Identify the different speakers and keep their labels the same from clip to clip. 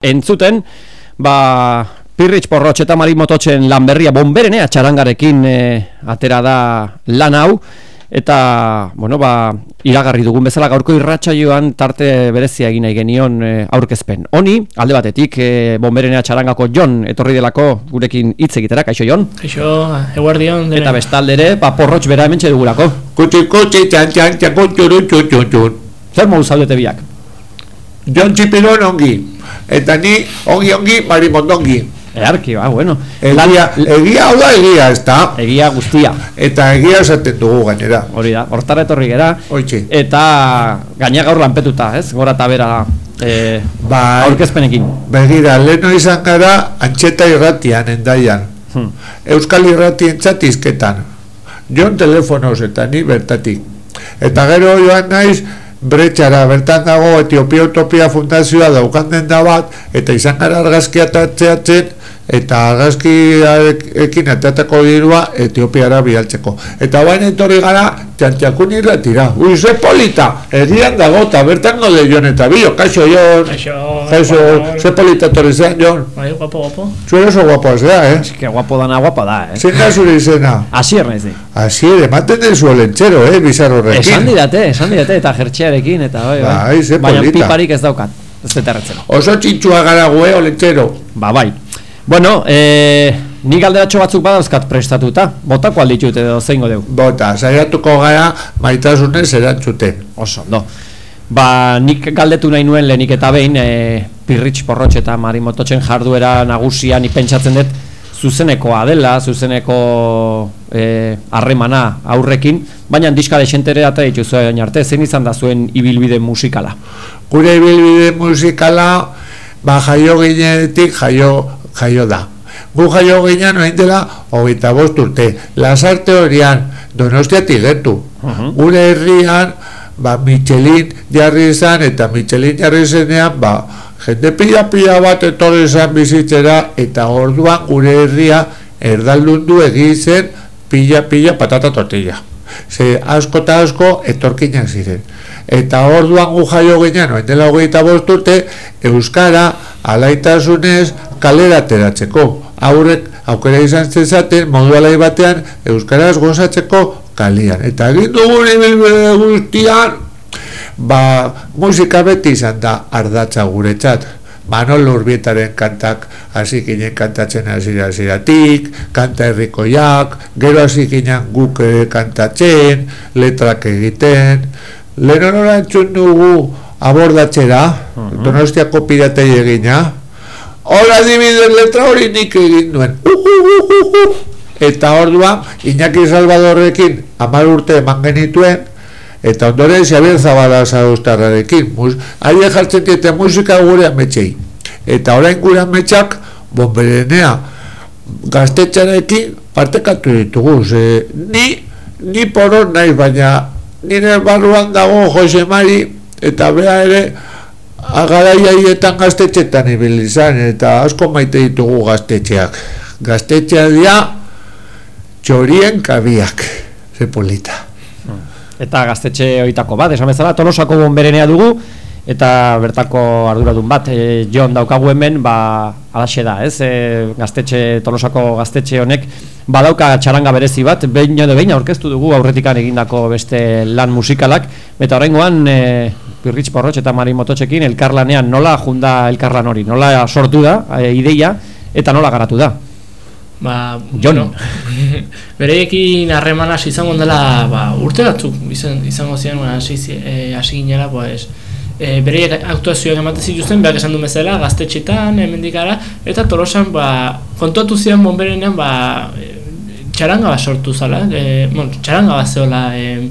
Speaker 1: entzuten, ba, Pirritx Porrotx eta Mari Mototxen lan berria bomberenea txarangarekin e, atera da lan hau, eta, bueno, ba, iragarri dugun bezala gaurko irratxa joan tarte berezia egin nahi genion e, aurkezpen. Honi, alde batetik, e, bomberenea txarangako Jon etorri delako gurekin hitz egitera, kaixo Jon?
Speaker 2: Kaixo, eguardion.
Speaker 1: Eta bestaldere, ba, Porrotx bera hemen txedugulako.
Speaker 3: Kutsi, kutsi, txan, txan, txan, kutxuru, txun, txun,
Speaker 1: Zer modu zaudete biak?
Speaker 3: Jon Txipiron ongi, eta ni ongi ongi marimondongi.
Speaker 1: Earki, ba, bueno.
Speaker 3: Egia, egia hau da egia, ez da?
Speaker 1: Egia guztia.
Speaker 3: Eta egia esaten dugu gainera.
Speaker 1: Hori da, hortara etorri gera.
Speaker 3: Hoitxe.
Speaker 1: Eta gaina gaur lanpetuta, ez? Gora eta bera e,
Speaker 3: Bai.
Speaker 1: aurkezpenekin.
Speaker 3: Begira, leheno izan gara antxeta irratian, endaian.
Speaker 1: Hmm.
Speaker 3: Euskal irratien txatizketan. Jon telefonoz eta ni bertatik. Eta gero joan naiz, bretxara, bertan dago Etiopia Utopia Fundazioa daukan da bat, eta izan gara argazkia tatzeatzen, eta argazkiarekin atatako dirua Etiopiara bialtzeko. Eta bain etorri gara, txantxakun irratira. Ui, ze polita, egian dago, eta bertan gode Jon eta bio, kaixo Jon,
Speaker 2: Kaixo,
Speaker 3: ze polita etorri zen Jon.
Speaker 2: Bai, guapo, guapo.
Speaker 3: Zu eres oso guapo ez da, eh?
Speaker 1: Que guapo dana, guapa da, eh?
Speaker 3: Zein da zure izena?
Speaker 1: Asier naiz di.
Speaker 3: Asi ere, ematen dezu olentxero, eh, bizarro
Speaker 1: Esan didate, esan didate, eta jertxearekin, eta bai, bai.
Speaker 3: Bai, ze
Speaker 1: Baina
Speaker 3: polita.
Speaker 1: piparik ez daukat, ez dut erretzeno.
Speaker 3: Oso txintxua gara gue olentxero.
Speaker 1: Ba, bai. Bueno, e, ni galderatxo batzuk badauzkat prestatuta, botako alditut edo zeingo deu.
Speaker 3: Bota, saiatuko gara maitasunez erantzuten.
Speaker 1: Oso, no. Ba, nik galdetu nahi nuen lehenik eta behin, e, Pirritx Porrotx eta Marimototxen jarduera nagusia nik pentsatzen dut zuzenekoa dela, zuzeneko e, harremana aurrekin, baina diska desentere eta dituzu arte, zein izan da zuen ibilbide musikala?
Speaker 3: Gure ibilbide musikala, ba jaio ginetik jaio, jaio da. Gu jaio ginen oain dela hogeita bost urte. Lasarte horian, donostiatik gertu. Gure herrian, ba, Michelin jarri izan, eta Michelin jarri zenean, ba, jende pila-pila bat etorri izan bizitzera, eta orduan gure herria erdaldundu egin zen pila-pila patata tortilla. Ze asko eta asko etorkinak ziren. Eta orduan gu jaio ginen, oen dela hogeita bost urte, Euskara alaitasunez kalera ateratzeko. Aurrek aukera izan zezaten modu alai batean Euskaraz gozatzeko kalian. Eta egin dugun ibilbide guztian, ba, musika beti izan da ardatza guretzat. Manolo Urbietaren kantak hasi ginen kantatzen hasiera hasieratik, kanta herrikoiak, gero hasi ginen guk ere kantatzen, letrak egiten, lehenora entzun dugu abordatzera, donostiako piratei egina, hola dibidez letra hori nik egin duen, eta orduan, Iñaki Salvadorrekin amar urte eman genituen, eta ondoren Xabier Zabala Zaustarrarekin, ahi jartzen diete musika gure ametxei. Eta orain gure ametxak, bomberenea, gaztetxarekin partekatu ditugu, ze ni, ni poron naiz, baina nire barruan dago Jose Mari, eta bea ere, agaraietan gaztetxetan ibili izan, eta asko maite ditugu gaztetxeak. Gaztetxeak dira, txorien kabiak, ze polita.
Speaker 1: Eta gaztetxe hoitako bat, esan bezala, tolosako bomberenea dugu, eta bertako arduradun bat, e, Jon daukagu hemen, ba, alaxe da, ez? E, gaztetxe, tolosako gaztetxe honek, badauka txaranga berezi bat, behin edo behin aurkeztu dugu aurretikan egindako beste lan musikalak, eta horrengoan, e, Pirritx Porrotx eta Mari Mototxekin elkarlanean nola junda elkarlan hori, nola sortu da, e, ideia, eta nola garatu da.
Speaker 2: Ba,
Speaker 1: Jon.
Speaker 2: bueno, bereiekin harreman hasi izango dela, ba, urte batzuk izan, izango ziren hasi eh, hasi ginela, pues, e, bereiek aktuazioak ematen zituzten, behar esan du bezala, gaztetxetan, hemendikara, eta tolosan, ba, kontuatu ziren bomberenean, ba, e, txaranga bat sortu zala, e, bueno, txaranga bat zeola, e,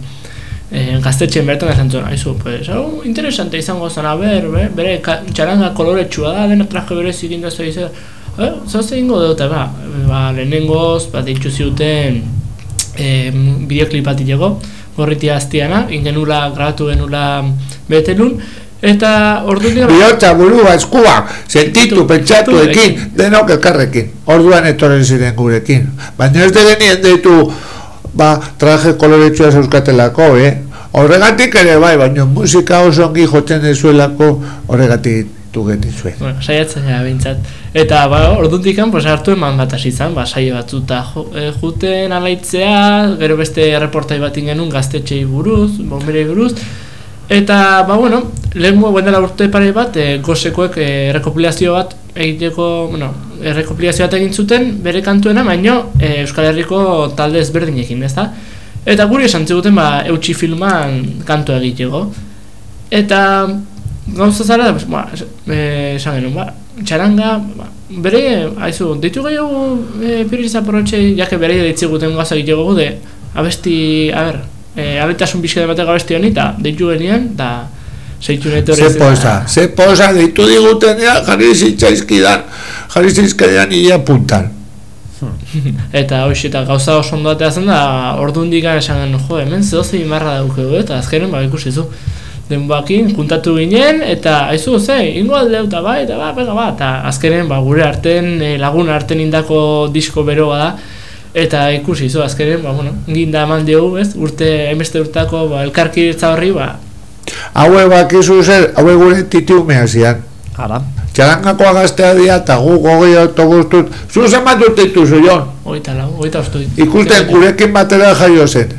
Speaker 2: e, gaztetxeen bertan esan zuen, aizu, pues, hau, interesante izango zen, ber, be, bere ka, txaranga koloretsua da, dena traje berezik indazu izan, eh, zoze ingo dute, ba, ba, lehenengoz, bat ditzu ziuten e, bideoklip bat ilego, gorritia aztiana, ingenula, grabatu genula betelun, eta ordu dira,
Speaker 3: Bihotza burua, eskua, sentitu, pentsatu ekin, denok elkarrekin. Orduan etorren ziren gurekin. Baina ez degenien deitu, ba, traje koloretsua euskatelako, eh? Horregatik ere bai, baina musika oso ongi jotzen dezuelako horregatik tugeti zuen.
Speaker 2: Bueno, saiatzen gara behintzat. Eta, ba, orduntikan, pues, hartu eman bat izan, ba, saio batzuta jo, e, juten alaitzea, gero beste reportai bat ingenun gaztetxei buruz, bomberei buruz, eta, ba, bueno, lehen guen dela urte pare bat, e, gozekoek e, rekopilazio bat egiteko, bueno, e, rekopilazio bat egin zuten, bere kantuena, baino e, Euskal Herriko talde ezberdinekin, ez da? Eta guri esan ziguten, ba, eutxi filman kantu egiteko. Eta, gauza zara, pues, ba, eh, esan genuen, ba, txaranga, ba, bere, haizu, ditu gehiago e, piriza porrotxe, jake bere ditzi guten gauza egiteko gude, abesti, a ber, e, abetasun bizkede bateko abesti honi, eta ditu genian, da, zeitu neto
Speaker 3: Ze posa, ze posa, deitu digutenean, jarri zitzaizkidan, jarri zitzaizkidan ia puntan.
Speaker 2: eta hoxe, eta gauza oso ondo batea zen da, ordu esan genuen, jo, hemen zehoze imarra daukegu, eta azkenen, ba, ikusi zu, denboakin, juntatu ginen, eta haizu, ze, ingo aldeu, eta bai, eta ba, pega, ba, eta azkenen, ba, gure arten, e, lagun arten indako disko beroa da, eta ikusi zu, azkenen, ba, bueno, ginda eman diogu, ez, urte, emeste urtako, ba, elkarkiritza horri, ba,
Speaker 3: Haue bakizu zer, haue gure titiumea zian.
Speaker 1: Hala.
Speaker 3: Txarangakoa gaztea dira eta gu gogei autobustut. Zu zenbat urte dituzu, Jon?
Speaker 2: oita lau, oita ostu.
Speaker 3: Ikusten gurekin batera jaio zen.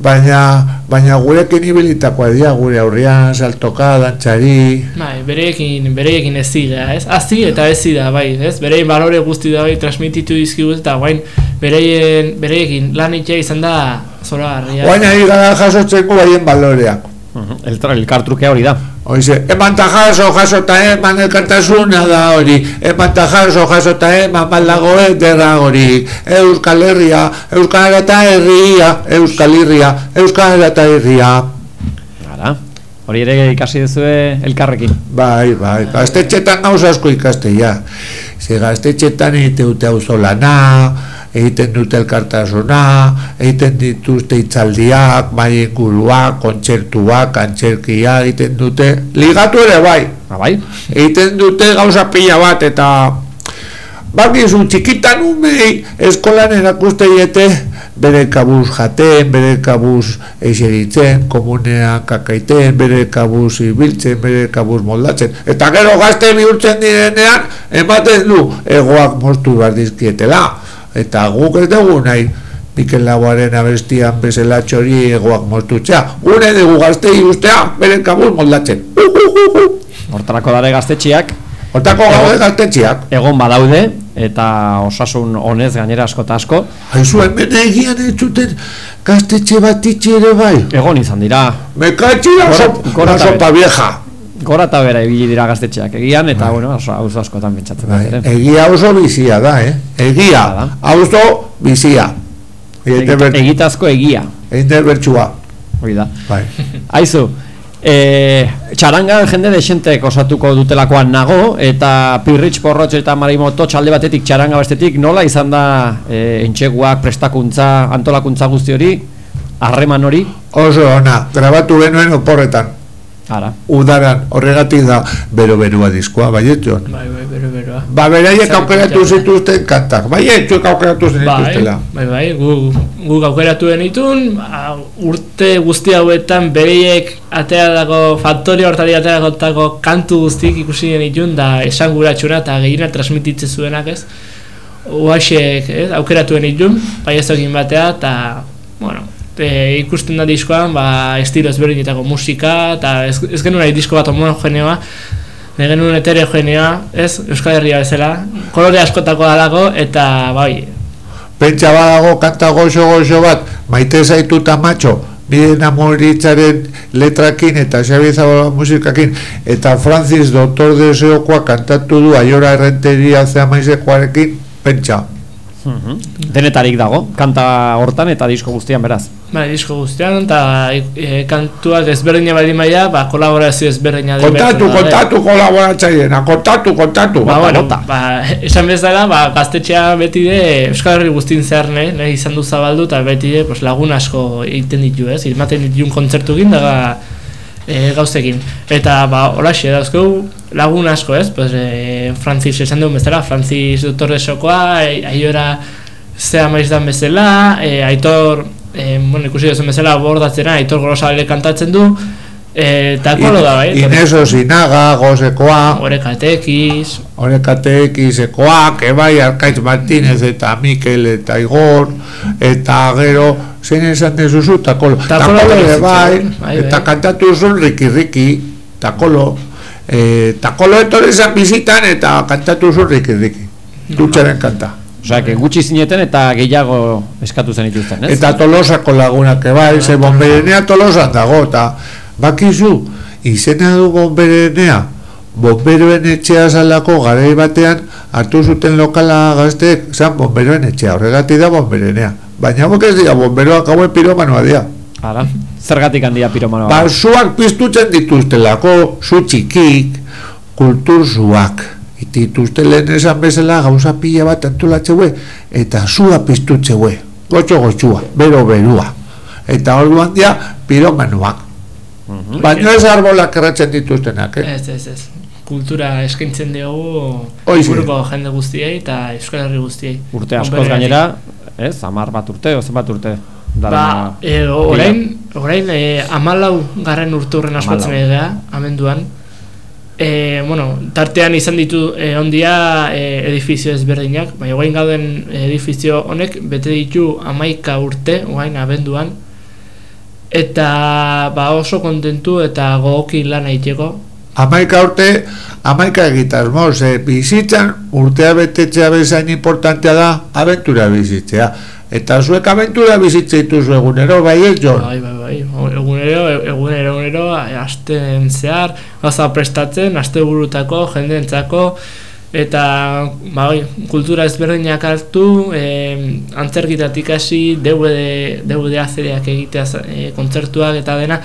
Speaker 3: Baina, baina gurekin ibilitakoa dira, gure aurrian, saltoka, dantxari...
Speaker 2: Bai, bereekin, bereekin ez zida, ez? Hazi eta ez zida, bai, ez? Berein balore guzti da bai, transmititu dizkigu eta guain bereien, bereekin lan itea izan da zora garria.
Speaker 3: Baina gara jasotzen gu baien baloreak.
Speaker 1: El, el kartrukea hori da.
Speaker 3: Oize, eman ta jaso, jaso eta eman elkartasuna da hori, eman ta jaso, jaso eta eman baldago ederra hori, Euskal Herria, Euskal eta Herria, Euskal Herria, Euskal eta Herria.
Speaker 1: Hala. Hori ere ikasi duzue elkarrekin.
Speaker 3: Bai, bai, gaztetxetan gauza asko ikaste, ja. Ze gaztetxetan egite dute auzolana, egiten dute elkartasuna, egiten dituzte itzaldiak, bai inguruak, kontzertuak, antzerkia egiten dute, ligatu ere bai,
Speaker 1: Ba, bai?
Speaker 3: egiten dute gauza pila bat eta bakizu txikitan umei eskolan erakuste diete bere kabuz jaten, bere kabuz eseritzen, komunean kakaiten, bere kabuz ibiltzen, bere kabuz moldatzen. Eta gero gazte bihurtzen direnean, ematen du egoak moztu behar dizkietela. Eta guk ez dugu nahi, Mikel Laboaren abestian bezala txori egoak moztutzea. Gure dugu gaztei ustea, bere kabuz moldatzen.
Speaker 1: Hortarako dare gaztetxeak
Speaker 3: Hortako gaude gaztetxeak.
Speaker 1: egon badaude eta osasun honez gainera asko eta asko
Speaker 3: Haizu, hemen egian ez zuten gaztetxe bat itxe ere bai.
Speaker 1: egon izan dira
Speaker 3: Me cachi la, sopa vieja.
Speaker 1: Gora eta bera ibili dira gaztetxeak egian eta bueno, oso auzo askotan pentsatzen da
Speaker 3: Bai,
Speaker 1: ere.
Speaker 3: egia oso bizia da, eh? Egia,
Speaker 1: Hala.
Speaker 3: auzo bizia. Egite
Speaker 1: Egita-
Speaker 3: ber,
Speaker 1: Egitazko egia,
Speaker 3: egite bertxua.
Speaker 1: hori da.
Speaker 3: Bai.
Speaker 1: Aizu, e, txarangan jende desentek osatuko dutelakoan nago, eta pirritx porrotx eta marimoto txalde batetik txaranga bestetik, nola izan da e, entxeguak, prestakuntza, antolakuntza guzti hori, harreman hori,
Speaker 3: Oso ona, grabatu genuen oporretan.
Speaker 1: Ara.
Speaker 3: Udaran, horregatik da bero-berua diskoa, baiet Jon?
Speaker 2: Bai, bai, bero, beroa.
Speaker 3: Ba, beraiek aukeratu zituzten kantak. Baiet, zuek aukeratu
Speaker 2: Bai,
Speaker 3: zituztela.
Speaker 2: bai, bai, gu, gu aukeratu genitun, ba, urte guzti hauetan bereiek dago, faktoria hortari atera dago kantu guztik ikusi genitun, da esan guratxuna eta gehiena transmititze zuenak ez. Oaxek, ez, aukeratu genitun, bai ez batea, eta, bueno, e, ikusten da diskoan, ba, estilo ezberdinetako musika, eta ez, ez genuen nahi disko bat homogeneoa, nahi genuen heterogeneoa, ez, Euskal Herria bezala, kolore askotako dalako, eta, bai,
Speaker 3: Pentsa badago kanta goxo-goxo bat, maite zaitu tamatxo, nire namoritzaren letrakin eta Xabi Zabala musikakin, eta Francis Doctor Deseokoa kantatu du aiora errenteria zea maizekoarekin, pentsa.
Speaker 1: Denetarik dago, kanta hortan eta disko guztian beraz.
Speaker 2: Bai, disko guztian, eta e, kantuak ezberdina baldin baina, ba, kolaborazio ezberdina den
Speaker 3: Kontatu,
Speaker 2: da,
Speaker 3: kontatu kolaboratzaileena, kontatu, kontatu.
Speaker 2: Ba, bueno,
Speaker 1: bota.
Speaker 2: ba, esan bezala, ba, gaztetxea beti de Euskal Herri guztin zehar, ne, nahi izan du zabaldu, eta beti de pues, lagun asko egiten ditu, ez, ematen ditun kontzertu egin, daga e, gauzekin. Eta, ba, horaxe, dauzkegu lagun asko, ez, pues, e, Francis esan duen bezala, Francis Torresokoa, e, aiora zea maiz dan bezala, e, aitor, e, bueno, ikusi duzun bezala, bordatzena, aitor gorosabale kantatzen du, E, takolo da, bai?
Speaker 3: Ineso Sinaga, gozekoa,
Speaker 2: Orekatekiz,
Speaker 3: horrekatekizekoak, ebai, Arkaitz Martínez eta Mikel eta Igor, eta gero, zein esan dezuzu, takolo.
Speaker 2: Takolo
Speaker 3: ere
Speaker 2: bai,
Speaker 3: bai,
Speaker 2: bai,
Speaker 3: eta
Speaker 2: bai.
Speaker 3: kantatu zuen Riki Riki, takolo. E, takolo etorri zan bizitan eta kantatu zuen Riki Riki. Dutxaren kanta.
Speaker 1: Que gutxi zineten eta gehiago eskatu zen ituzten, ez?
Speaker 3: Eta tolosako lagunak ebai, ze bomberenea tolosan dago, eta bakizu, izena du bomberenea, bomberoen etxea zalako garai batean hartu zuten lokala gazteek, zan bomberoen etxea, horregatik da bomberenea. Baina bok ez dira, bomberoak hauen piromanoa dira.
Speaker 1: Ara, zergatik handia piromanoa.
Speaker 3: Ba, zuak piztutzen dituztelako, zu txikik, kultur zuak. Dituzte lehen esan bezala gauza pila bat antolatzeue, eta zua piztutzeue. Gotxo gotxua, bero berua. Eta orduan dia piromanoak. Baina ez arbolak erratzen dituztenak, eh?
Speaker 2: ez, ez, ez. Kultura eskaintzen diogu inguruko jende guztiei eta Euskal Herri guztiei.
Speaker 1: Urte askoz gainera, ez, amar bat urte, o zenbat urte.
Speaker 2: Ba,
Speaker 1: Darama-
Speaker 2: e, orain, orain e, amalau garren urte horren
Speaker 1: Hamalau.
Speaker 2: ari gara, amenduan. E, bueno, tartean izan ditu e, ondia e, edifizio ezberdinak, baina guain gauden edifizio honek bete ditu amaika urte, guain abenduan. Eta ba oso kontentu eta gogoki lan egiteko.
Speaker 3: Amaika urte, amaika egitasmo, ze bizitzan urtea betetzea bezain importantea da, abentura bizitzea. Eta zuek abentura bizitze dituzu egunero, bai ez, Jon?
Speaker 2: Bai, bai, bai. Egunero, egunero, egunero, asten zehar, gauza prestatzen, aste burutako, jendeentzako, eta ba, bai, kultura ezberdinak hartu, e, antzerkitatik hasi, DVD, DVD azereak egitea e, kontzertuak eta dena,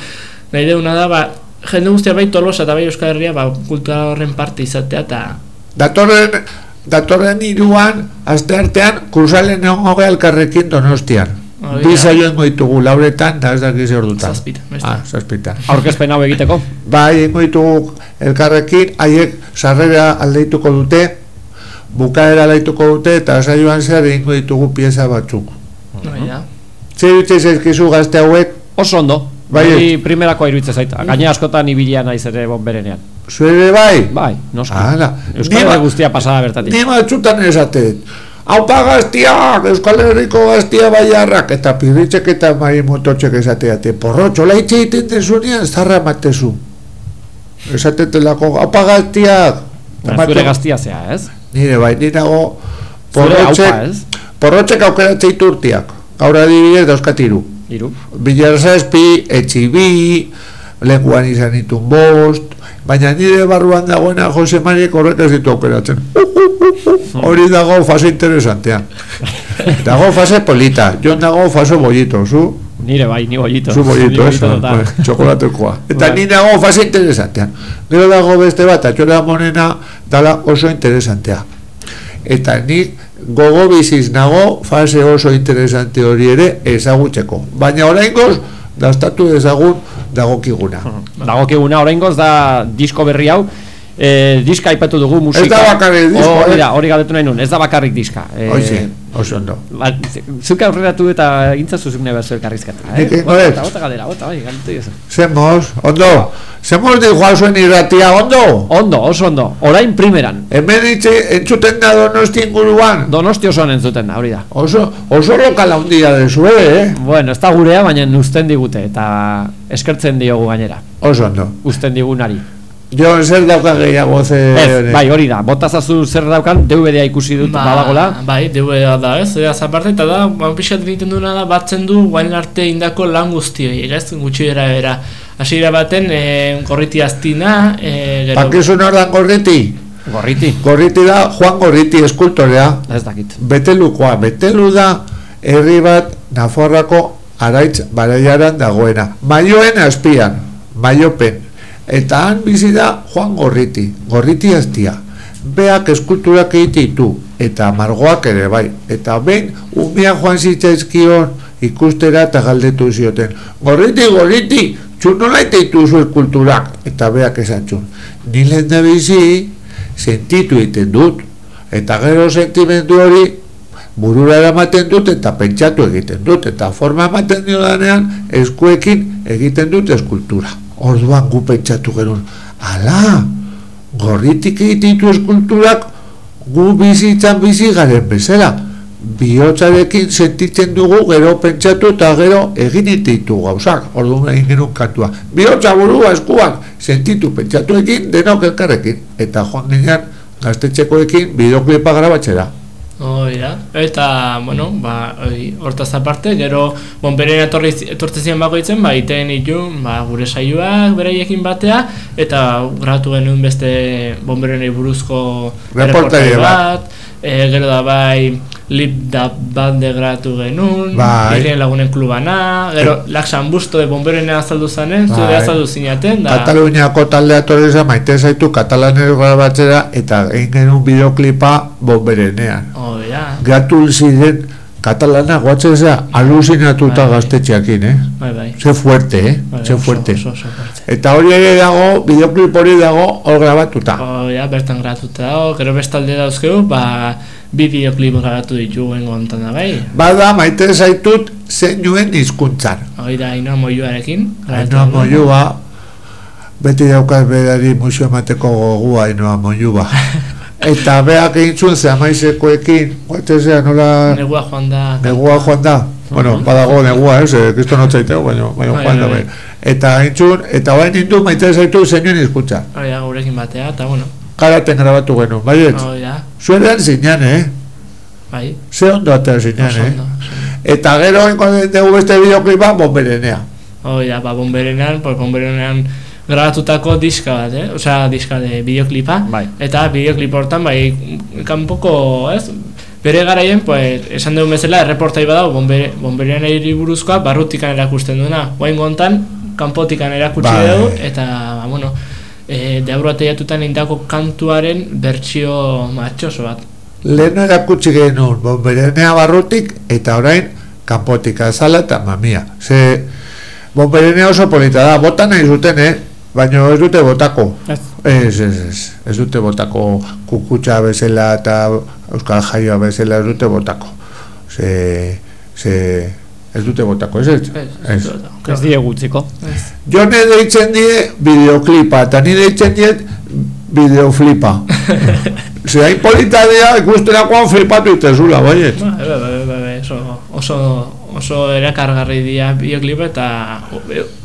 Speaker 2: nahi deuna da, ba, jende guztia bai Tolosa eta bai Euskal Herria ba, kultura horren parte izatea eta
Speaker 3: Datorren, datorren iruan, aste artean, kursalen egongo geha elkarrekin donostian.
Speaker 2: Hori
Speaker 3: Bi
Speaker 2: da.
Speaker 3: saioen goitugu lauretan, da ez dakiz ordutan.
Speaker 2: Zazpitan, beste.
Speaker 3: Ah, zazpitan.
Speaker 1: Aurkezpen hau egiteko.
Speaker 3: Bai, egingo ditugu elkarrekin, haiek sarrera aldeituko dute, bukaera aldeituko dute, eta saioan zehar egingo ditugu pieza batzuk.
Speaker 2: hori da.
Speaker 3: Zer dutze zaizkizu gazte hauek,
Speaker 1: Oso ondo.
Speaker 3: Bai,
Speaker 1: Bai, primerakoa iruditzen zait. Gaina askotan ibilia naiz ere bonberenean.
Speaker 3: zuere bai?
Speaker 1: Bai, noski.
Speaker 3: Hala.
Speaker 1: Euskal Herri guztia pasada bertatik.
Speaker 3: Ni batzutan esatet. Aupa gaztiak, Euskal Herriko gaztia baiarrak, eta pirritxek eta mai mototxek esateate. Porrotxo, laitxe egiten dezunean, zarra matezu. Esatetelako, aupa gaztiak.
Speaker 1: Zure gaztia zea, ez?
Speaker 3: Nire bai, nire nago,
Speaker 1: Zure aupa,
Speaker 3: porrotxek,
Speaker 1: ez?
Speaker 3: porrotxek aukeratzei turtiak. Gaur adibidez dauzkatiru.
Speaker 1: Iru.
Speaker 3: Bilar zazpi, etxibi, lenguan izan ditun bost, baina nire barruan dagoena Jose Mariek horrek ez ditu aukeratzen. Hori dago fase interesantean. Dago fase polita, jon dago fase bollito, zu?
Speaker 1: Nire bai, ni bollito.
Speaker 3: Zu bollito, ez? Txokolatekoa. Eta ni dago fase interesantean. Gero dago beste bat, atxora monena dala oso interesantea. Eta nik gogo biziz nago fase oso interesante hori ere ezagutzeko. Baina oraingoz dastatu dezagun dagokiguna.
Speaker 1: Dagokiguna oraingoz da disko berri hau. E, diska aipatu dugu musika.
Speaker 3: Ez da bakarrik
Speaker 1: Hori
Speaker 3: eh?
Speaker 1: da, hori galdetu nahi nun, ez da bakarrik diska. E,
Speaker 3: Hoize, oso ondo.
Speaker 1: Ba, zuk aurreratu eta gintzazu zuk nahi behar elkarrizketa. Eh?
Speaker 3: Nik
Speaker 1: Bota,
Speaker 3: dut.
Speaker 1: bota, bota galdera, bota, bai, galdetu diozu.
Speaker 3: Zemos, ondo. Zemos di joazuen irratia, ondo.
Speaker 1: Ondo, oso ondo. Orain primeran.
Speaker 3: Hemen itxe, entzuten da donosti inguruan.
Speaker 1: Donosti osoan entzuten da, hori da.
Speaker 3: Oso, oso lokala handia dezue, eh?
Speaker 1: Bueno, ez da gurea, baina uzten digute, eta eskertzen diogu gainera.
Speaker 3: Oso ondo.
Speaker 1: Uzten digunari.
Speaker 3: Jo, zer dauka gehiago ze...
Speaker 1: Ez, bai, hori da, botazazu zer daukan, DVD-a ikusi dut badagola.
Speaker 2: Bai, DVD da, ez? Eta zaparte, eta da, ba, pixat egiten duena da, batzen du guain arte indako lan guztioi, ez? Gutxi bera bera. Hasiera baten, e, gorriti aztina, e, gero...
Speaker 3: Pakizu nordan gorriti?
Speaker 1: Gorriti,
Speaker 3: Gorriti da Juan Gorriti eskultorea.
Speaker 1: ez dakit.
Speaker 3: Betelukoa, betelu da herri bat Nafarroako araitz baraiaran dagoena. Maioen azpian, maiopen. Eta han bizi da Juan Gorriti, Gorriti aztia. Beak eskulturak egite ditu, eta margoak ere bai. Eta behin, umia joan zitzaizkion ikustera eta galdetu zioten. Gorriti, gorriti, txun nola dituzu eskulturak? Eta beak esan txun. Ni lehen da bizi, sentitu egiten dut. Eta gero sentimendu hori burura eramaten dut eta pentsatu egiten dut eta forma ematen diodanean eskuekin egiten dut eskultura. Orduan gu pentsatu genuen, ala, gorritik egititu eskulturak gu bizitzan bizi garen bezala. Biotzarekin sentitzen dugu gero pentsatu eta gero egin ditu gauzak, orduan egin genuen kantua. Biotza burua eskuak sentitu pentsatu egin denok elkarrekin. Eta joan ginean gaztetxekoekin bideoklipa grabatzera.
Speaker 2: Hoi da, eta, bueno, ba, oi, hortaz aparte, gero, bon, beren etorri, etortze ziren bakoitzen, ba, iten itun, ba, gure saioak beraiekin batea, eta gratu genuen beste bomberenei buruzko
Speaker 3: Reportaje
Speaker 2: bat, e, gero da bai, lip da bat de gratu genuen,
Speaker 3: Bai.
Speaker 2: irien lagunen klubana, gero, laksan busto de bomberenea azaldu zanen, zure
Speaker 3: Bai.
Speaker 2: azaldu zinaten, da,
Speaker 3: Kataluniako taldea torreza maite zaitu katalanero grabatzera eta egin genuen bideoklipa bomberenean.
Speaker 2: da,
Speaker 3: Gratul ziren katalana guatzea aluzinatuta
Speaker 2: Bai.
Speaker 3: gaztetxeakin, eh?
Speaker 2: bai, bai.
Speaker 3: Ze fuerte, eh?
Speaker 2: Bai,
Speaker 3: Ze
Speaker 2: oso,
Speaker 3: fuerte.
Speaker 2: Oso, oso fuerte.
Speaker 3: Eta hori ere dago, bideoklip hori dago hor grabatuta.
Speaker 2: Oh, ja, bertan gratuta dago, gero bestalde dauzkegu, ba, bi bideoklip grabatu dituen gontan da bai.
Speaker 3: Bada, maite zaitut zeinuen hizkuntzan.
Speaker 2: Hoi da, inoa moioarekin.
Speaker 3: Ainoa moiua, beti daukaz berari musio emateko gogua ainoa moiua. Eta beak egin zuen ze amaizekoekin, guatzea nola
Speaker 2: Negua joan da.
Speaker 3: negua joan da. Bueno, badago negua, ez, eh, kristo notzaiteu, baina,
Speaker 2: Bai,
Speaker 3: joan da,
Speaker 2: bai,
Speaker 3: bai. Eta egin zuen, eta bain nindu maite zaitu zeinuen hizkuntza.
Speaker 2: Hoi da, gurekin batea, eta bueno.
Speaker 3: Karaten grabatu genuen, baiet?
Speaker 2: Hoi da,
Speaker 3: Zuenean zinean, eh?
Speaker 2: bai.
Speaker 3: Ze ondo atera zinean, eh?
Speaker 2: ondo.
Speaker 3: Eta gero ingo dugu beste bideoklipa bomberenea.
Speaker 2: Hoi da, ba, bomberenean, pues, bomberenean grabatutako diska bat, eh? Osea, diska de bideoklipa.
Speaker 1: Bai.
Speaker 2: Eta bideoklip hortan, bai, kanpoko, ez? Bere garaien, pues, esan dugun bezala, erreportai badau, bombere, bomberean buruzkoa, barrutikan erakusten duena. Guain gontan, kanpotikan erakutsi
Speaker 3: Bai.
Speaker 2: dugu, eta, ba, bueno, e, deabro ateiatutan indako kantuaren bertsio matxoso bat.
Speaker 3: Lehen erakutsi genuen bomberenea barrutik eta orain kanpotik azala eta mamia. Ze bomberenea oso polita da, bota nahi zuten, eh? Baina ez dute botako.
Speaker 1: Ez.
Speaker 3: Ez, ez, ez. Ez dute botako kukutxa bezala eta euskal jaioa bezala ez dute botako. Ze, ze, ez dute botako, ez ez?
Speaker 2: Ez, ez,
Speaker 1: die gutziko.
Speaker 3: Jone deitzen die bideoklipa, eta ni deitzen diet bideoflipa. Ze hain polita dira ikusterakoan flipatu itezula, baiet.
Speaker 2: Ba, bai, bai, bai, bai, oso, oso, oso erakargarri dira bideoklipa eta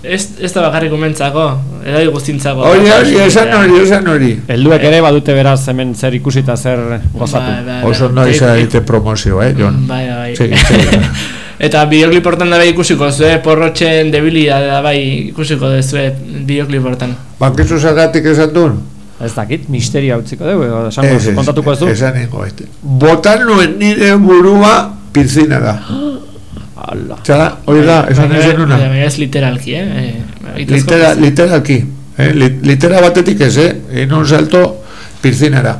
Speaker 2: ez, ez da bakarrik umentzako, edai guztintzako.
Speaker 3: Hori, hori, esan hori, esan hori.
Speaker 1: Helduek ere badute beraz hemen zer ikusita zer gozatu.
Speaker 2: Bai, bai,
Speaker 3: Oso noiz
Speaker 2: Eta-
Speaker 3: egite promozio, eh, Jon?
Speaker 2: Bai, bai. Eta bideoklip hortan da bai ikusiko zue, porrotxen debilidade da bai ikusiko dezue bideoklip hortan.
Speaker 3: Bakizu zergatik esan duen?
Speaker 1: Ez dakit, misteria utziko dugu, edo esango,
Speaker 3: Ez, ez,
Speaker 1: kontatuko ez du?
Speaker 3: Esan ningo, este. Botan nuen nire burua piscinara.
Speaker 1: Ala.
Speaker 3: Txara, hori da, esan
Speaker 2: Baina-
Speaker 3: esan una.
Speaker 2: Baina ez literalki, eh? eh
Speaker 3: Litera, literalki. Eh? li- Litera batetik ez, eh? Egin un salto piscinara.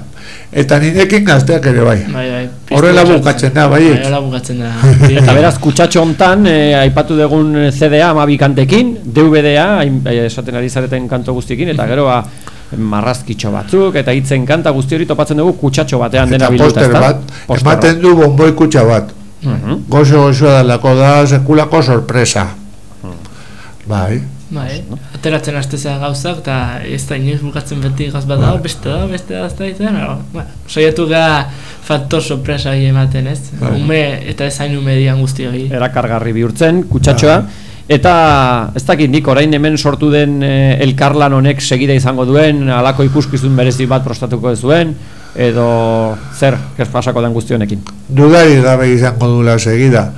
Speaker 3: Eta nirekin gazteak ere bai.
Speaker 2: Bai, bai.
Speaker 3: Horrela bukatzen da.
Speaker 2: Bai, horrela bukatzen da.
Speaker 1: Eta beraz, kutsatxo hontan, eh, aipatu dugun CDA amabi kantekin, DVD-a, eh, esaten ari zareten kanto guztiekin, eta gero ba, marrazkitxo batzuk, eta hitzen kanta guzti hori topatzen dugu kutsatxo batean dena
Speaker 3: Eta
Speaker 1: bilduta,
Speaker 3: poster
Speaker 1: ezta?
Speaker 3: bat,
Speaker 1: Poster
Speaker 3: ematen du bomboi kutxa bat.
Speaker 1: Mhm.
Speaker 3: Gozo gozoa dalako da, sekulako sorpresa. Bai.
Speaker 2: Bai, ateratzen astezea gauzak, eta ez da inoiz bukatzen beti gaz bat da, beste da, beste da, ez da, izan, ba, saiatu ga faktor sorpresa hori ematen, ez?
Speaker 3: Bai.
Speaker 2: Ume, eta ez hain ume dian guzti hori.
Speaker 1: erakargarri bihurtzen, kutsatxoa, eta ez dakit nik orain hemen sortu den eh, elkarlan honek segida izango duen, alako ikuskizun berezi bat prostatuko ez duen, edo zer, ker pasako den guzti honekin.
Speaker 3: Dudari gabe izango dula segida.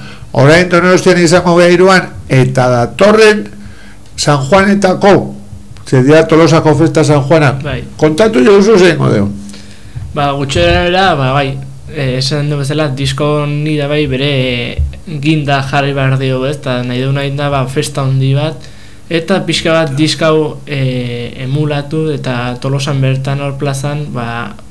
Speaker 3: Orain donostian izango behiruan, eta datorren San Juanetako, zedia Tolosako festa San Juana,
Speaker 2: Bai.
Speaker 3: kontatu jauzu zeingo deu.
Speaker 2: Ba, gutxera, ba, bai, eh, esan du bezala, disko ni da bai bere ginda jarri behar dio, ez, eta nahi du nahi da, ba, festa handi bat, eta pixka bat diskau e, emulatu, eta tolosan bertan hor plazan, ba,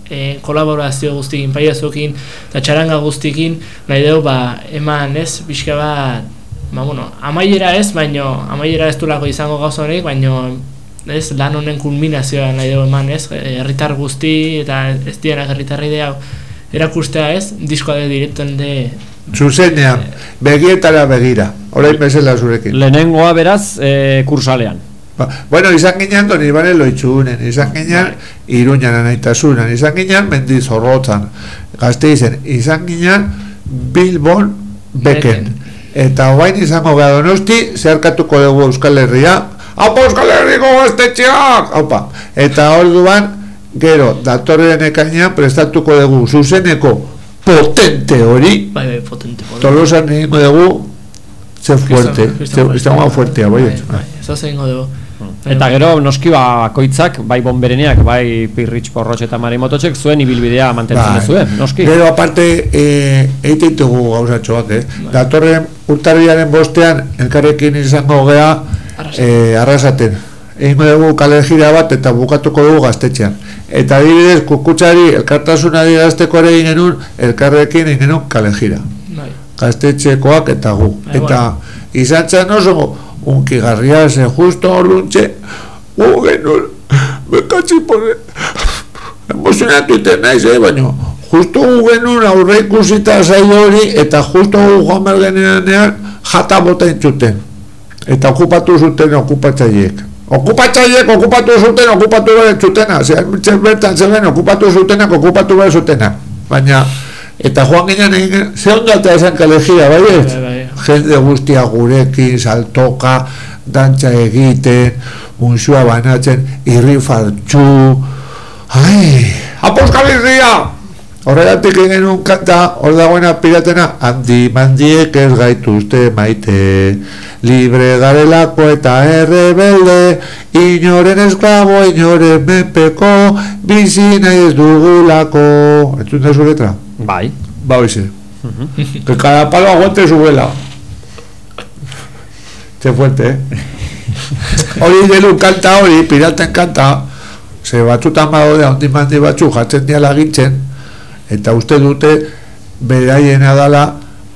Speaker 2: e, kolaborazio guztikin, paiazokin, eta txaranga guztikin, nahi dugu, ba, eman, ez, pixka bat, ba, bueno, amaiera ez, baino, amaiera ez dulako izango gauza honek, baino, ez, lan honen kulminazioa nahi dugu eman, ez, herritar guzti, eta ez dienak herritarri idea erakustea ez, diskoa de direkten de,
Speaker 3: Zuzenean, begietara begira, orain bezala zurekin.
Speaker 1: Lehenengoa beraz, e, kursalean.
Speaker 3: Ba, bueno, izan ginen doni bane loitzunen, izan ginen iruñan anaitasunan, izan ginen mendiz horrotzan, gazteizen, izan ginen Bilbon beken.
Speaker 2: Beken.
Speaker 3: Eta guain izango gara donosti, zeharkatuko dugu Euskal Herria, haupa Euskal Herriko gaztetxeak! Haupa, eta orduan, gero, datorren ekainean prestatuko dugu zuzeneko potente hori,
Speaker 2: Bai, bai, potente, potente.
Speaker 3: Tolosan egingo dugu, ze fuerte, ze, fuertea, bai,
Speaker 2: Bai, bai, ez da dugu. Bai,
Speaker 1: Eta
Speaker 2: bai.
Speaker 1: gero noski ba bakoitzak, bai bonbereneak, bai pirritx porrotx eta marimototxek zuen ibilbidea mantentzen
Speaker 3: Bai.
Speaker 1: zuen, noski.
Speaker 3: Gero aparte, eh, eite ditugu gauzatxoak, eh? Datorren urtarriaren bostean, elkarrekin izango gea eh, arrasaten. Egingo dugu kale gira bat eta bukatuko dugu gaztetxean. Eta adibidez, kukutsari elkartasuna dirazteko ere egin genuen, elkarrekin egin genuen kale gira.
Speaker 2: Bai.
Speaker 3: gaztetxekoak eta gu.
Speaker 2: Bai,
Speaker 3: eta izan zen oso unkigarria ze justo orduntxe gu genuen bekatzi pone emozionatu iten naiz, eh, baina justo gu genuen aurre ikusita zaio hori eta justo gu joan behar genean jata bota entzuten. Eta okupatu zuten okupatzaileek. Okupatzaileek okupatu zuten okupatu behar entzutena ze bertan zeuden okupatu zutenak okupatu behar zutena. Baina eta joan ginen egin ze ondo eta esan kalegia bai ez?
Speaker 2: Bai, bai.
Speaker 3: jende guztia gurekin saltoka dantza egiten munsua banatzen irri fartxu ai aposkal irria horregatik egin un kanta hor dagoena piratena handi mandiek ez gaituzte maite libre garelako eta errebelde inoren esklabo inoren menpeko bizi nahi ez dugulako entzun da zu letra?
Speaker 1: Bai.
Speaker 3: ba hoize que cada palo aguante su vela Qué fuerte, eh? Hori delu kanta hori, piraten kanta, ze batzutan badaude handi mandi batzu jatzen diala gintzen, eta uste dute beraiena dala,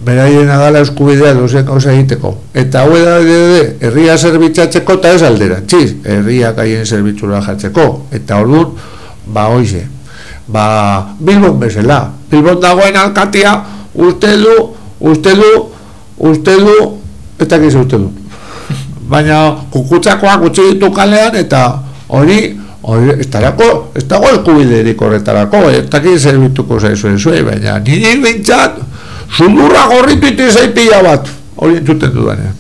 Speaker 3: beraiena dala eskubidea dozen gauza egiteko. Eta hau da de, herria zerbitzatzeko eta ez alderantziz, herriak haien zerbitzura jatzeko. Eta orduan, ba hoize, ba Bilbon bezala. Bilbon dagoen alkatia, uste du, uste du, uste du, eta gizu uste du. Baina kukutzakoak utzi ditu kalean eta hori hori ez darako, ez dago eskubiderik horretarako, ez dakit zerbituko zaizuen zuen, baina niri bintzat sudurra gorritu iti zaipila bat, hori entzuten dudanean.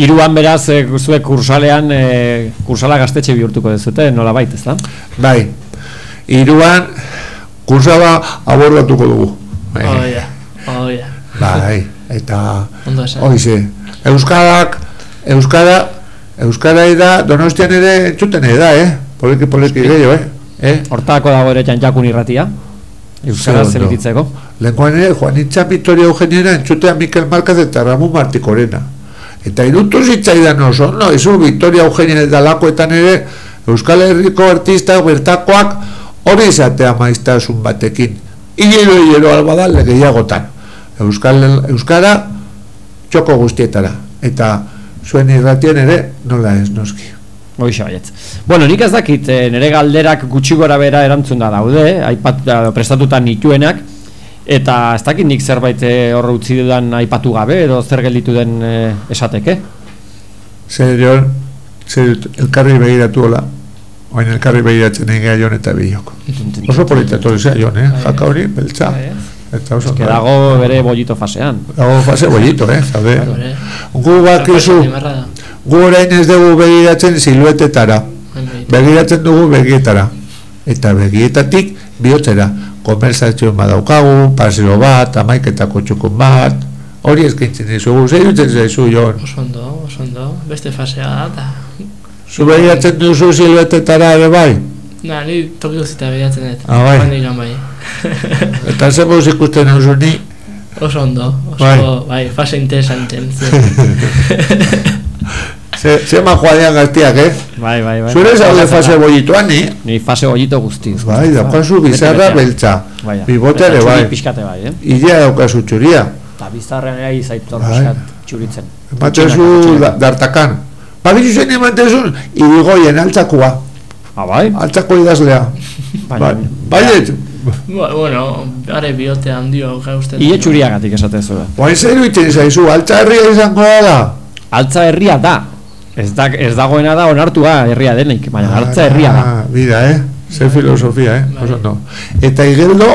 Speaker 1: Hiruan beraz e, zuek kursalean e, kursala gaztetxe bihurtuko dezute, nola bait, ez da?
Speaker 3: Bai, iruan kursaba abordatuko dugu. Bai,
Speaker 2: Oh, ja. Oh, ja.
Speaker 3: bai, eta. Hoize, Euskarak, Euskara, Euskara da, donostian ere entzuten da, eh? Poliki, poliki gehiago, eh? eh?
Speaker 1: Hortako dago ere txantxakun irratia. Euskara zebititzeko.
Speaker 3: Lenguan ere, Juanitza Victoria Eugeniera entzutea Mikel Marcaz eta Ramon Martikorena. Eta irutu zitzaidan oso, no, izu Victoria Eugenia dalakoetan ere, Euskal Herriko artista bertakoak hori izatea maiztasun batekin. Hilero, hilero albadal gehiagotan. Euskal, Euskara txoko guztietara. Eta zuen irratien ere, nola ez noski.
Speaker 1: Hoxe baietz. Bueno, nik ez dakit, e, nire galderak gutxi gora bera erantzun da daude, aipat, edo prestatuta nituenak, eta ez dakit nik zerbait eh, hor utzi dudan aipatu gabe, edo zer gelditu den e, esateke.
Speaker 3: Zer jon, zer elkarri begiratu hola, oain elkarri begiratzen egin jon eta biok. Oso polita etorri zea jon, eh? Jaka hori, beltza.
Speaker 2: Bai?
Speaker 3: Eta oso
Speaker 1: Que dago bere bollito fasean.
Speaker 3: Dago fase bollito, eh? Zaude.
Speaker 2: Hore.
Speaker 3: Gu bakizu, gu orain ez dugu begiratzen siluetetara.
Speaker 2: Bai, bai.
Speaker 3: Begiratzen dugu begietara. Eta begietatik bihotzera. Konversazio badaukagu, paseo bat, amaiketako txukun bat, hori eskaintzen dizugu, zer dutzen zaizu, Jon?
Speaker 2: Oso ondo, oso ondo. Beste fasea da, eta...
Speaker 3: Zu begiratzen duzu siluetetara ere bai?
Speaker 2: Na, ni toki guzita behiatzen dut.
Speaker 3: Ah, bai.
Speaker 2: Joan bai.
Speaker 3: Eta zer gauz ikusten duzu ni?
Speaker 2: Oso ondo, oso,
Speaker 3: Bai.
Speaker 2: bai, fase interesanten.
Speaker 3: Ze, zema joadean gaztiak, eh?
Speaker 1: Bai, bai, bai.
Speaker 3: Zure zaude fase bollitoan, ni?
Speaker 1: Ni fase bollito guztiz.
Speaker 3: Bai, daukazu bizarra
Speaker 1: Bete-betea.
Speaker 3: beltza.
Speaker 1: Bai,
Speaker 3: Bibote ere
Speaker 1: Eta txuri
Speaker 3: bai.
Speaker 1: Pixkate bai, eh?
Speaker 3: Ilea daukazu txuria.
Speaker 1: Eta bizarren ere izaitor
Speaker 3: Bai.
Speaker 1: pixkat txuritzen.
Speaker 3: Ematezu da- dartakan. Babizu zen ematezun, irigoien altzakua.
Speaker 1: Ah, bai?
Speaker 3: Altzako idazlea.
Speaker 1: Baina,
Speaker 3: Bai, bai,
Speaker 2: Ba- bueno, are biote handio gausten.
Speaker 1: Ile txuriagatik esatezu.
Speaker 3: Oain zer duitzen zaizu, altza herria izango da.
Speaker 1: Altza herria da. Ez, da, ez dagoena da onartua herria denik, baina hartza herria da.
Speaker 3: Ah, Mira, eh? Ze filosofia, eh?
Speaker 2: Bai.
Speaker 3: Oso ondo. Eta igeldo,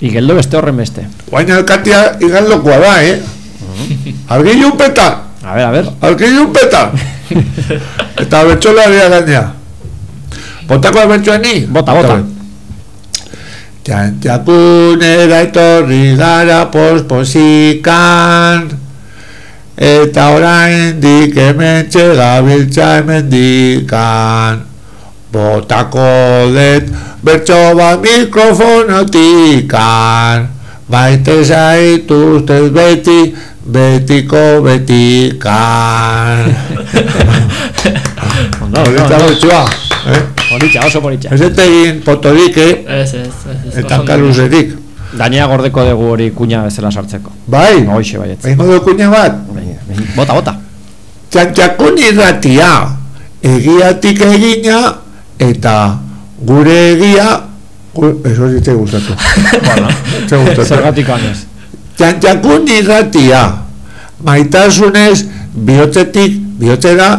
Speaker 1: Igeldo beste horren beste.
Speaker 3: guain alkatia igeldokoa da, eh? Argilun peta!
Speaker 1: A ber, a ber.
Speaker 3: Argilun peta! Eta bertxolaria gainea. Botako abertxoa ni?
Speaker 1: Bota, bota.
Speaker 3: Txantxakunera etorri gara posposikan Eta orain dik hemen gabiltza hemen dikan Botako det bertso bat mikrofonotikan Baite zaituztez beti, betiko betikan
Speaker 1: Ondo, ondo,
Speaker 3: Politxa
Speaker 1: ondo.
Speaker 3: bertsoa, eh?
Speaker 1: Politxa, oso politxa.
Speaker 3: Ez eta egin potorik, eh?
Speaker 2: Ez, ez, ez. ez
Speaker 3: Eta kaluzerik
Speaker 1: Gainea gordeko dugu hori kuña bezala sartzeko.
Speaker 3: Bai,
Speaker 1: Hoxe baietz.
Speaker 3: Baina dokuina bat
Speaker 1: Venga, venga. Bota, bota.
Speaker 3: Txantxakun irratia Egiatik egina Eta gure egia gu- Eso zitzei gustatu
Speaker 1: bueno,
Speaker 3: Zitzei gustatu
Speaker 1: zergatik anez.
Speaker 3: Txantxakun irratia Maitasunez Bihotzetik, bihotzera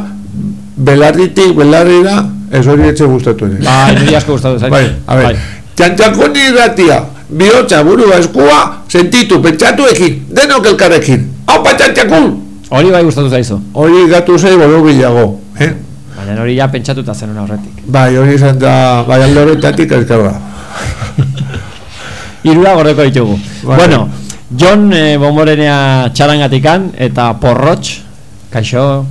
Speaker 3: Belarritik, belarrira Ez hori etxe gustatu ere
Speaker 1: Bai, niri asko gustatu zait.
Speaker 3: Bai, a ver Txantxakun irratia Bihotza burua eskua Sentitu, pentsatu ekin Denok elkarrekin Haupa txantxakun
Speaker 1: Hori bai gustatu zaizu.
Speaker 3: Hori gatu zei bolo bilago eh?
Speaker 1: Baina hori ja pentsatuta zen horretik.
Speaker 3: Bai, hori izan da, bai alde horretatik ezkerra.
Speaker 1: Irura gordeko ditugu.
Speaker 3: Bai.
Speaker 1: Bueno, John eh, Bomborenea txarangatikan eta Porrotx, kaixo,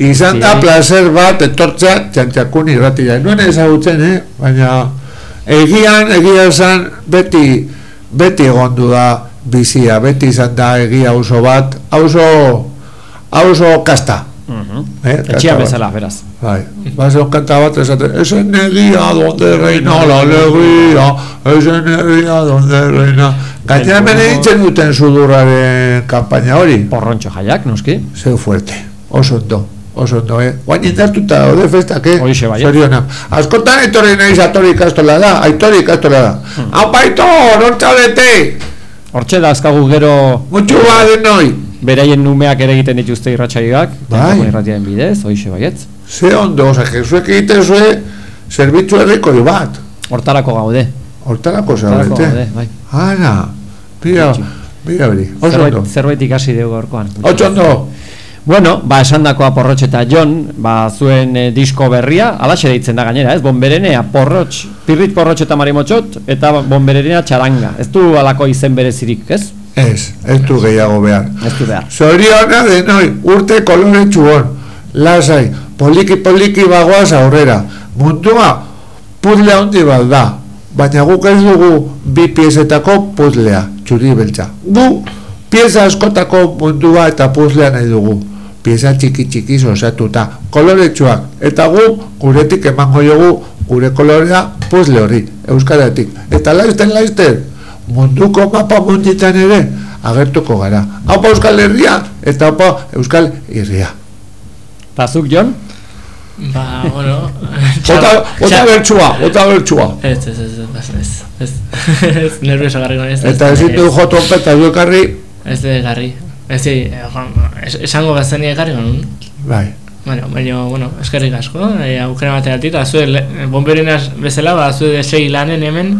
Speaker 3: Izan da placer bat etortzea txantxakun irratia. Nuen ezagutzen, eh? Baina egian, egia esan, beti, beti egondu da bizia, beti izan da egia auzo bat, auzo, auzo kasta. Eh?
Speaker 1: etxia
Speaker 3: Kasta bat.
Speaker 1: bezala, beraz.
Speaker 3: Bai, bazen kanta bat esaten, es energia donde reina la alegría, es energia donde reina. Gainera
Speaker 1: El
Speaker 3: bere ditzen duten sudurraren kampaina hori.
Speaker 1: Porrontxo jaiak, noski.
Speaker 3: Zeu fuerte, oso ondo, oso ondo, eh? Guain indartuta daude festak, eh?
Speaker 1: Horixe bai, eh?
Speaker 3: Zorionak. Askotan etorri naiz atori ikastola da, aitori ikastola da.
Speaker 1: Hmm.
Speaker 3: Hau baito, nortzaudete,
Speaker 1: Hortxe da azkagu gero
Speaker 3: mutxu bat denoi.
Speaker 1: beraien numeak ere egiten dituzte irratsaioak,
Speaker 3: Bai.
Speaker 1: irratiaren bidez, hoixe baietz.
Speaker 3: Ze ondo, oza, jesuek egiten zue, zerbitzu herriko bat.
Speaker 1: Hortarako gaude.
Speaker 3: Hortarako zaudete.
Speaker 1: bai.
Speaker 3: Ara, mira,
Speaker 1: Gutxi.
Speaker 3: mira beri,
Speaker 1: Zerbait, zerbait ikasi dugu gaurkoan.
Speaker 3: Oso ondo,
Speaker 1: Bueno, ba, esandakoa Porrotx eta Jon, ba, zuen eh, disko berria, alaxe deitzen da gainera, ez? Bonberenea, Porrotx, Pirrit Porrotx eta Marimotxot, eta Bonberenea Txaranga. Ez du alako izen berezirik, ez?
Speaker 3: ez, ez du gehiago behar.
Speaker 1: Ez du behar.
Speaker 3: Zoriona denoi, urte kolore txuon, lasai, poliki poliki bagoaz aurrera. Mundua puzle handi bat da, baina guk ez dugu bi piezetako puzlea, txuri beltza. Gu pieza askotako mundua eta puzlea nahi dugu. Pieza txiki txiki osatuta, koloretsuak, eta gu guretik emango jogu gure kolorea puzle hori, euskaratik. Eta laizten laizten, munduko mapa munditan ere agertuko gara. Haupa Euskal Herria eta haupa Euskal Herria.
Speaker 1: Eta zuk, Jon?
Speaker 2: Ba, bueno...
Speaker 3: Bota bertsua, bota bertsua.
Speaker 2: Ez, ez, ez, ez, ez, ez, ez, nervioso garriko ez.
Speaker 3: Eta ezin du jo trompeta du ekarri,
Speaker 2: Ez de garri. Ez di, esango gazteni ekarri gonun.
Speaker 3: bai.
Speaker 2: Bueno, baina, bueno, eskerrik asko, e, aukera bateratik, eta zue, le- bonberinaz bezala, ba, zue desegi lanen hemen,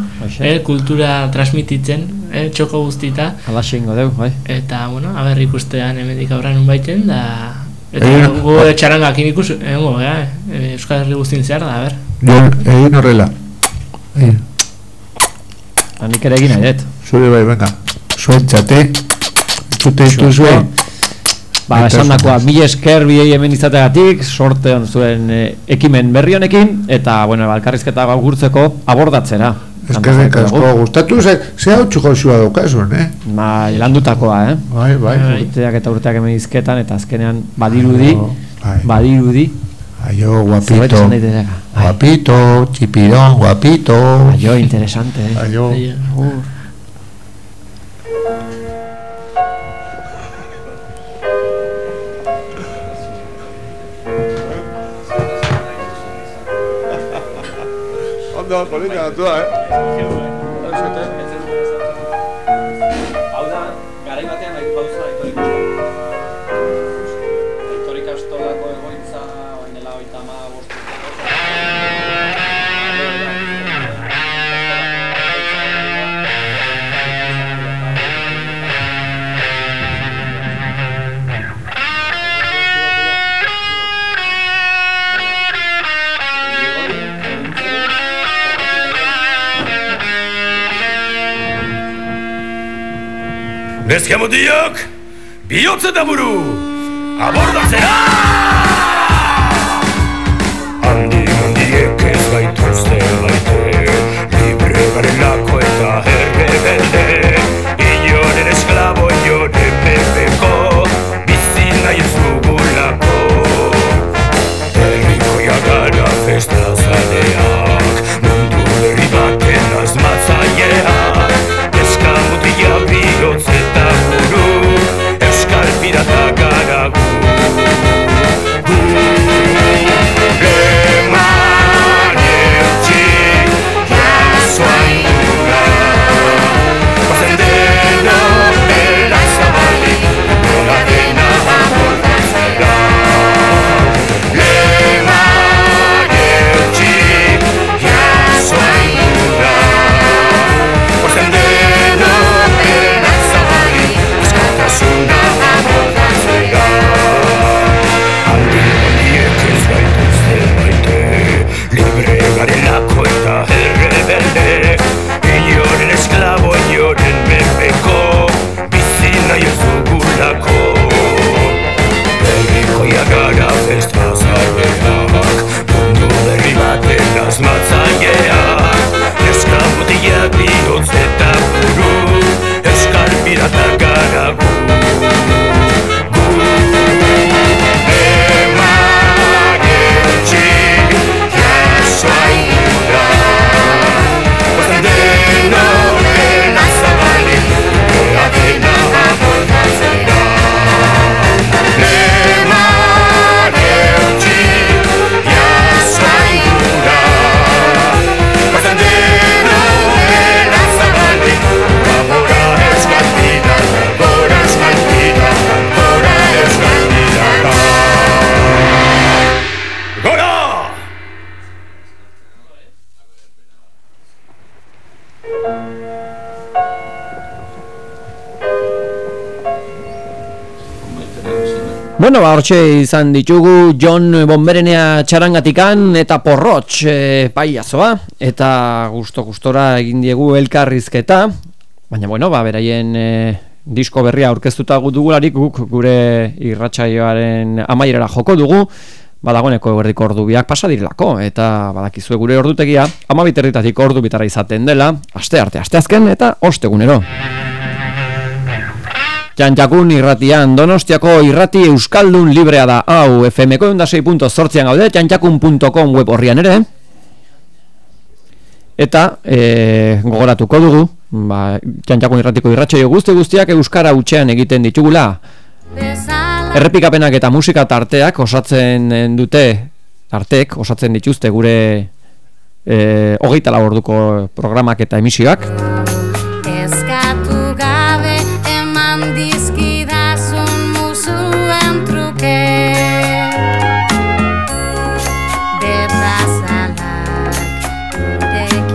Speaker 2: eh, kultura transmititzen, eh, txoko guztita,
Speaker 1: Alaxe ingo deu, bai.
Speaker 2: eta, bueno, aber ikustean hemendik aurra nun baiten, da... Eta
Speaker 3: Egin-
Speaker 2: gu txarangakin ikus, egongo, eh, Euskal Herri guztin zehar da, aber.
Speaker 3: Jon, egin horrela. Egin,
Speaker 1: Ba, nik ere egin dut.
Speaker 3: zure bai, venga. Zuentzate, zute dituzue.
Speaker 1: Ba,
Speaker 3: Eta
Speaker 1: esan dakoa, mila esker biei hemen izategatik, sorte on zuen eh, ekimen berri honekin, eta, bueno, balkarrizketa gurtzeko abordatzera.
Speaker 3: Eskerrik asko, gustatu ze, ze hau txuko zua daukasun, eh?
Speaker 1: Ba, landutakoa, eh?
Speaker 3: Bai, bai.
Speaker 1: Urteak eta urteak hemen izketan, eta azkenean badirudi,
Speaker 3: Bai.
Speaker 1: badirudi,
Speaker 3: Aio, guapito.
Speaker 1: Bai.
Speaker 3: Guapito, txipirón, guapito.
Speaker 1: Aio, interesante, eh?
Speaker 3: Aio.
Speaker 2: Aio.
Speaker 1: Ur.
Speaker 3: Ondo, polita natua,
Speaker 4: Neskiamotiok, bihotz eta buru, abordatzera!
Speaker 1: Bueno, ba, hortxe izan ditugu John Bomberenea txarangatikan eta porrotx e, paiazoa eta gusto gustora egin diegu elkarrizketa. Baina bueno, ba, beraien e, disko berria aurkeztuta dugularik guk gure irratsaioaren amaierara joko dugu. Badagoeneko erdiko ordu biak pasa direlako eta badakizue gure ordutegia amabiterritatik ordu bitara izaten dela aste arte, aste azken eta ostegunero Txantxakun irratian, donostiako irrati euskaldun librea da, hau, FMko eundasei.zortzian gaude, txantxakun.com web horrian ere, eta e, gogoratuko dugu, ba, txantxakun irratiko irratxeio guzti guztiak euskara utxean egiten ditugula, errepikapenak eta musika tarteak osatzen dute, tartek osatzen dituzte gure e, hogeita laborduko programak eta emisioak,